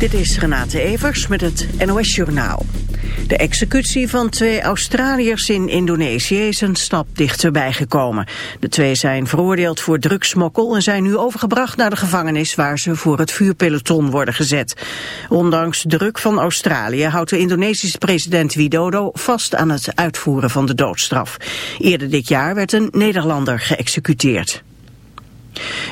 Dit is Renate Evers met het NOS Journaal. De executie van twee Australiërs in Indonesië is een stap dichterbij gekomen. De twee zijn veroordeeld voor drugsmokkel en zijn nu overgebracht naar de gevangenis waar ze voor het vuurpeloton worden gezet. Ondanks druk van Australië houdt de Indonesische president Widodo vast aan het uitvoeren van de doodstraf. Eerder dit jaar werd een Nederlander geëxecuteerd.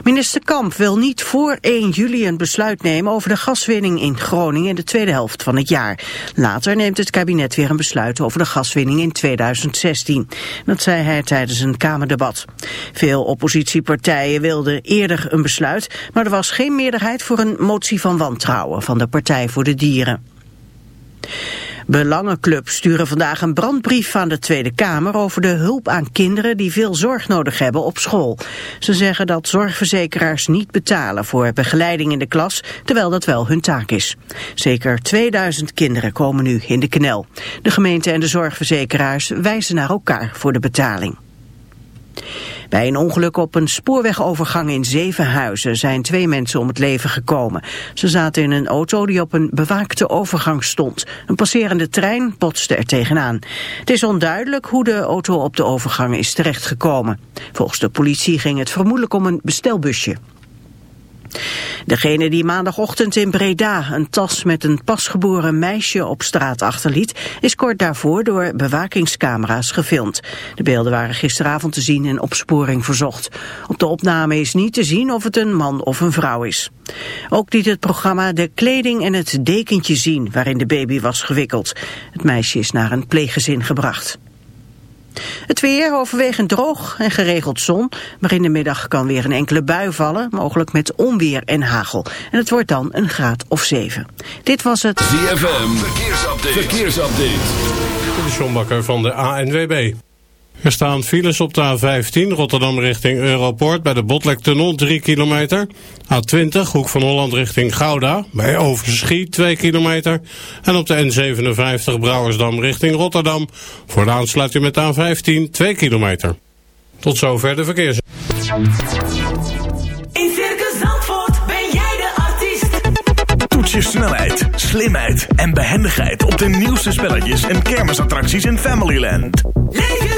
Minister Kamp wil niet voor 1 juli een besluit nemen over de gaswinning in Groningen in de tweede helft van het jaar. Later neemt het kabinet weer een besluit over de gaswinning in 2016. Dat zei hij tijdens een Kamerdebat. Veel oppositiepartijen wilden eerder een besluit, maar er was geen meerderheid voor een motie van wantrouwen van de Partij voor de Dieren. Belangenclubs sturen vandaag een brandbrief aan de Tweede Kamer over de hulp aan kinderen die veel zorg nodig hebben op school. Ze zeggen dat zorgverzekeraars niet betalen voor begeleiding in de klas, terwijl dat wel hun taak is. Zeker 2000 kinderen komen nu in de knel. De gemeente en de zorgverzekeraars wijzen naar elkaar voor de betaling. Bij een ongeluk op een spoorwegovergang in Zevenhuizen zijn twee mensen om het leven gekomen. Ze zaten in een auto die op een bewaakte overgang stond. Een passerende trein botste er tegenaan. Het is onduidelijk hoe de auto op de overgang is terechtgekomen. Volgens de politie ging het vermoedelijk om een bestelbusje. Degene die maandagochtend in Breda een tas met een pasgeboren meisje op straat achterliet, is kort daarvoor door bewakingscamera's gefilmd. De beelden waren gisteravond te zien in opsporing verzocht. Op de opname is niet te zien of het een man of een vrouw is. Ook liet het programma de kleding en het dekentje zien waarin de baby was gewikkeld. Het meisje is naar een pleeggezin gebracht. Het weer overwegend droog en geregeld zon, maar in de middag kan weer een enkele bui vallen, mogelijk met onweer en hagel. En het wordt dan een graad of 7. Dit was het ZFM, verkeersupdate. verkeersupdate. De Sjombakker van de ANWB. Er staan files op de A15 Rotterdam richting Europort bij de Botlektunnel 3 kilometer. A20 Hoek van Holland richting Gouda bij Overschie 2 kilometer. En op de N57 Brouwersdam richting Rotterdam voor de aansluiting met de A15 2 kilometer. Tot zover de verkeers. In Circus Zandvoort ben jij de artiest. Toets je snelheid, slimheid en behendigheid op de nieuwste spelletjes en kermisattracties in Familyland. Leef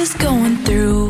Is going through.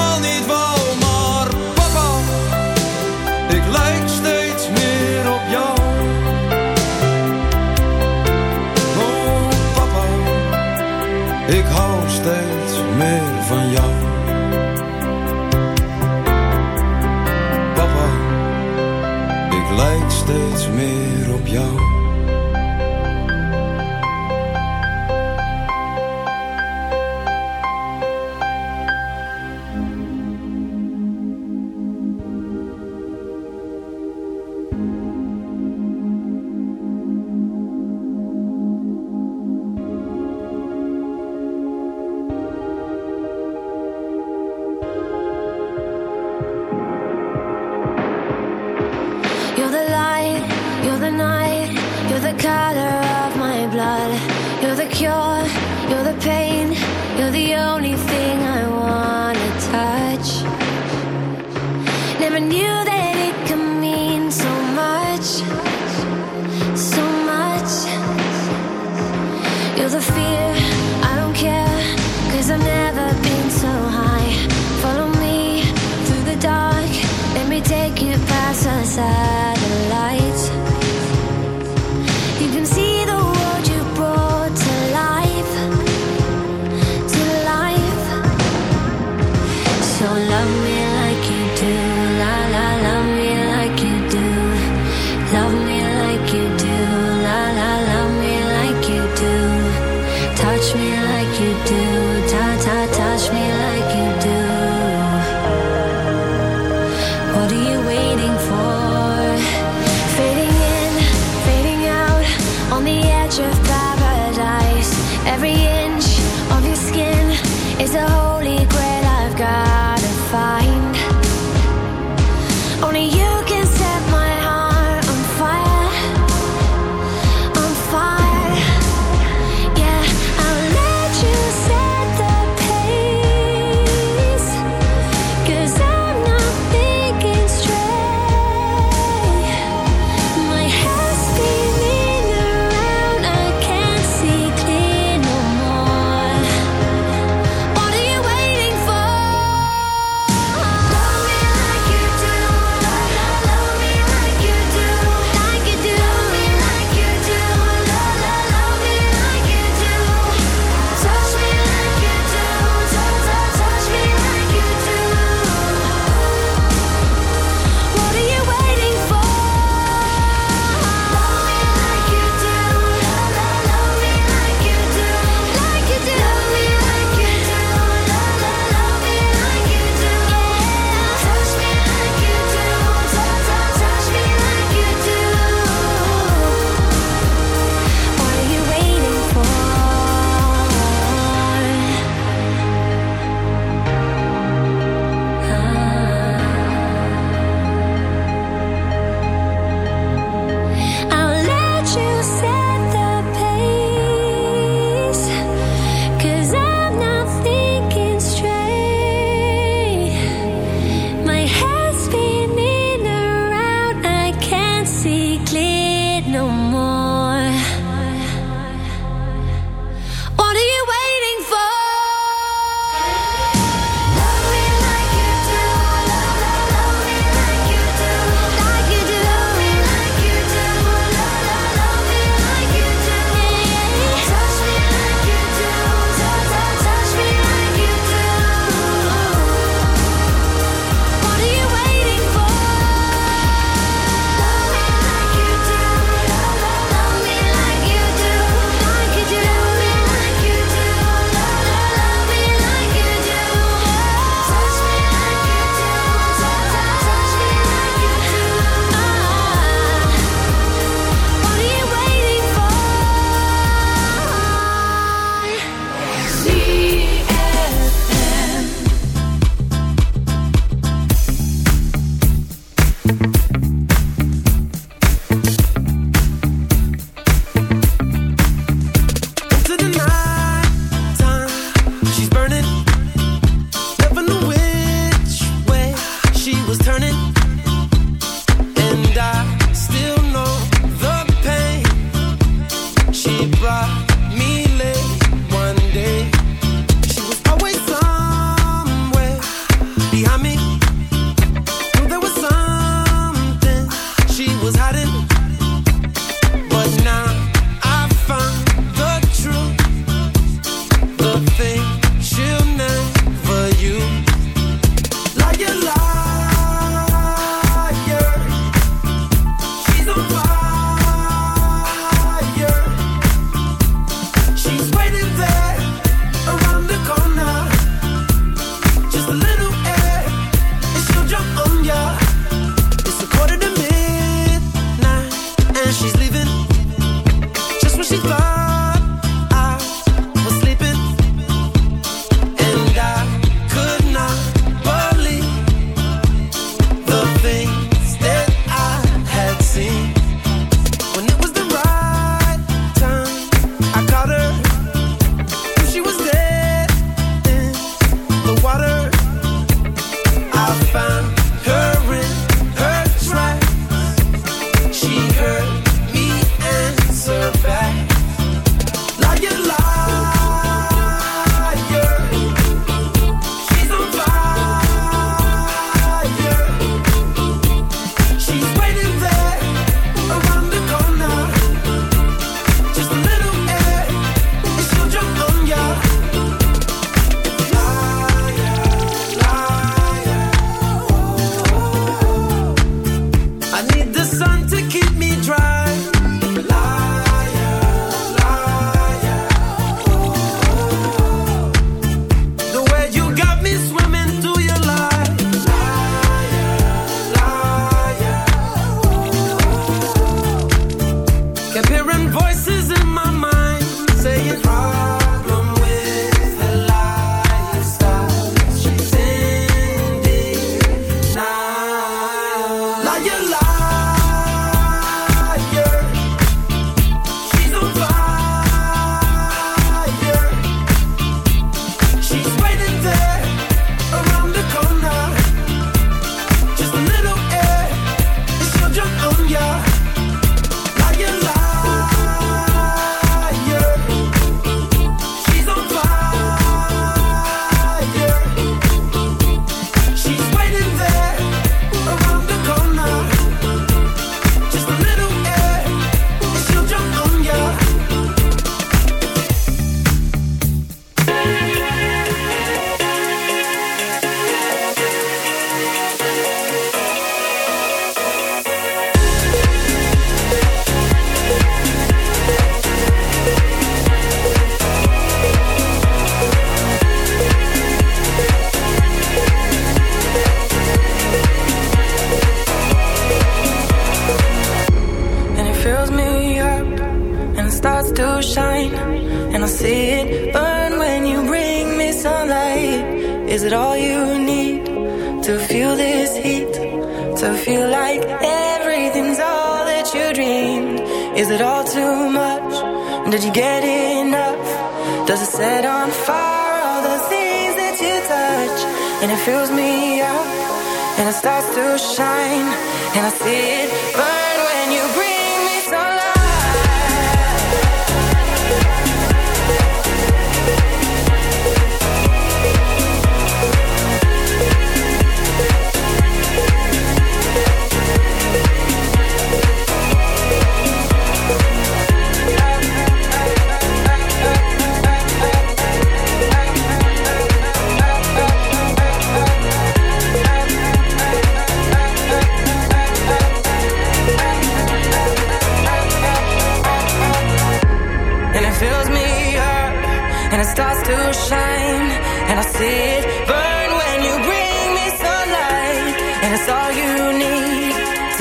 love in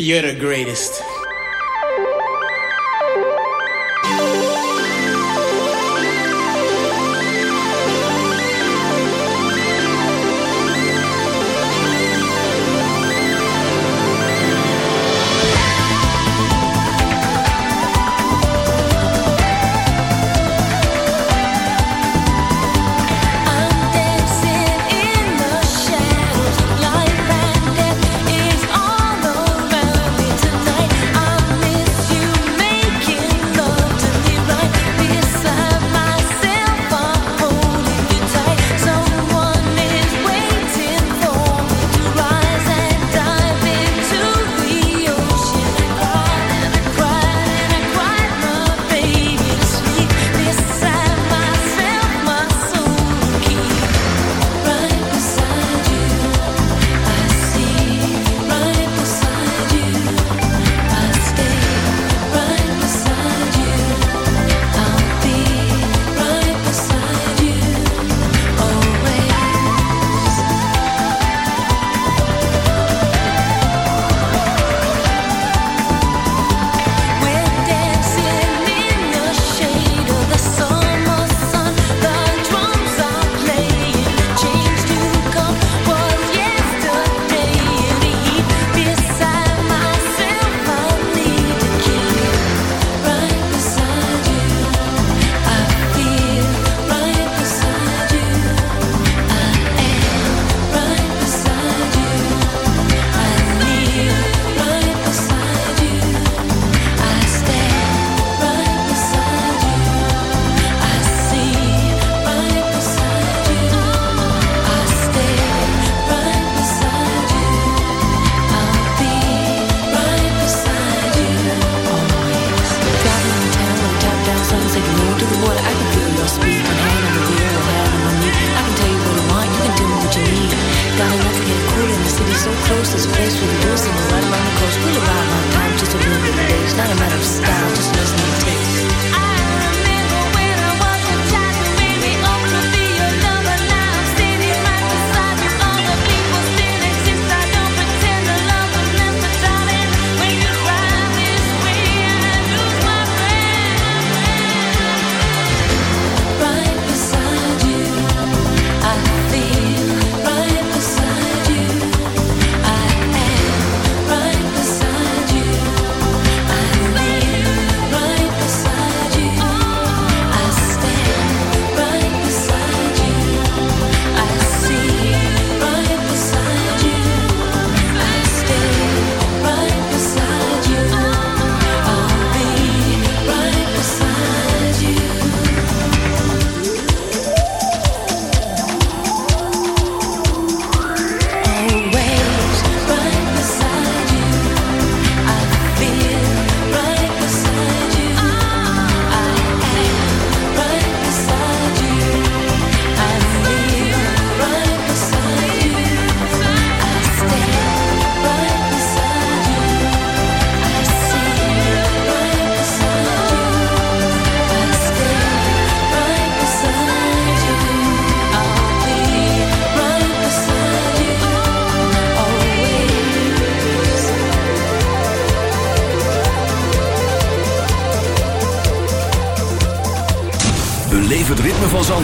You're the greatest.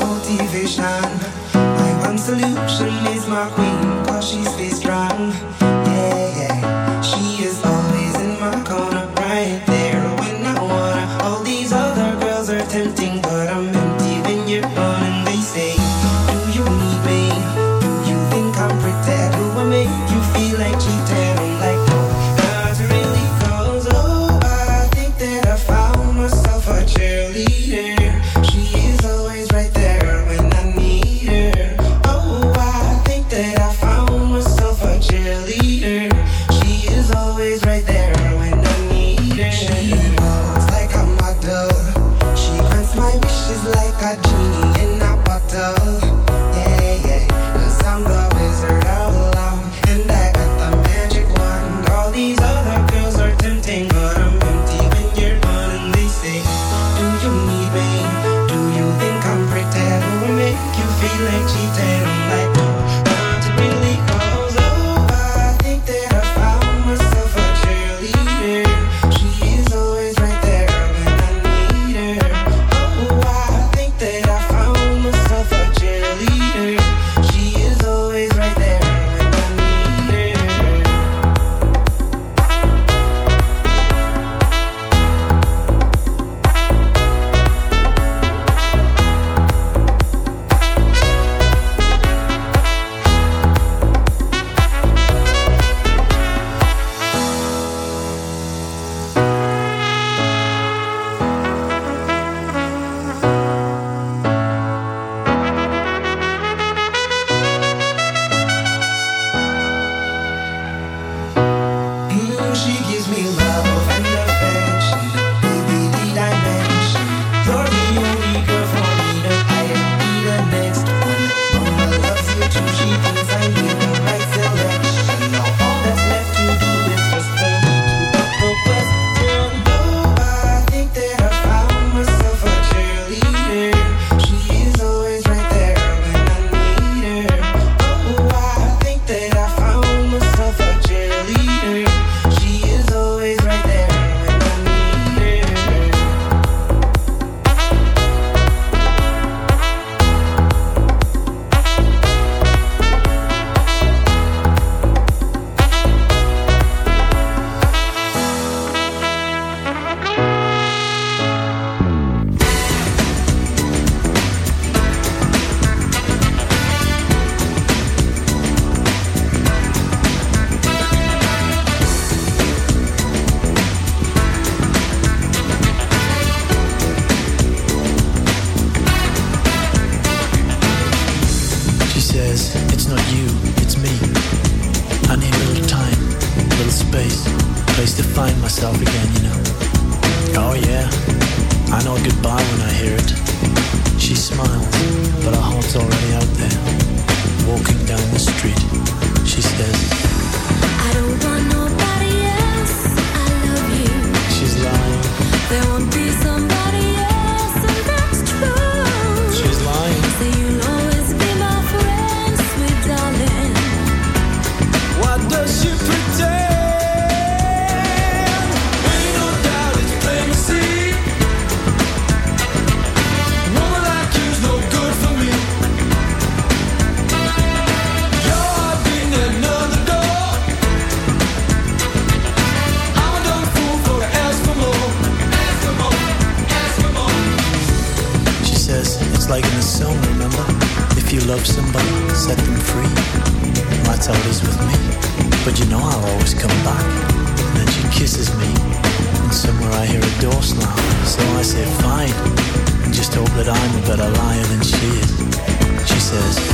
motivation. My one solution is my queen, cause she's strong. she gives me love. but a lion and she is. She says,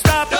stop.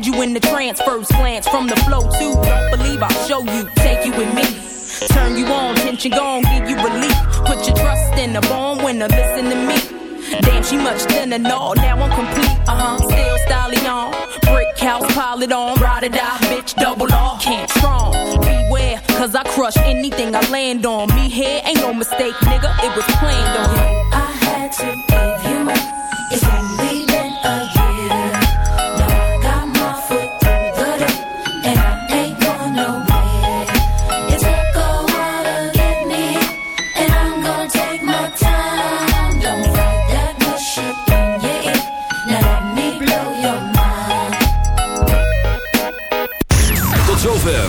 Had you in the trance, first glance from the flow too. Don't believe I'll show you. Take you with me. Turn you on, tension gone, give you relief. Put your trust in the born winner, listen to me. Damn, she much thinner, no, now I'm complete, uh-huh, still styling on. Brick house, pile it on, ride or die, bitch, double off. Can't strong, beware, cause I crush anything I land on. Me here ain't no mistake, nigga, it was planned on. I had to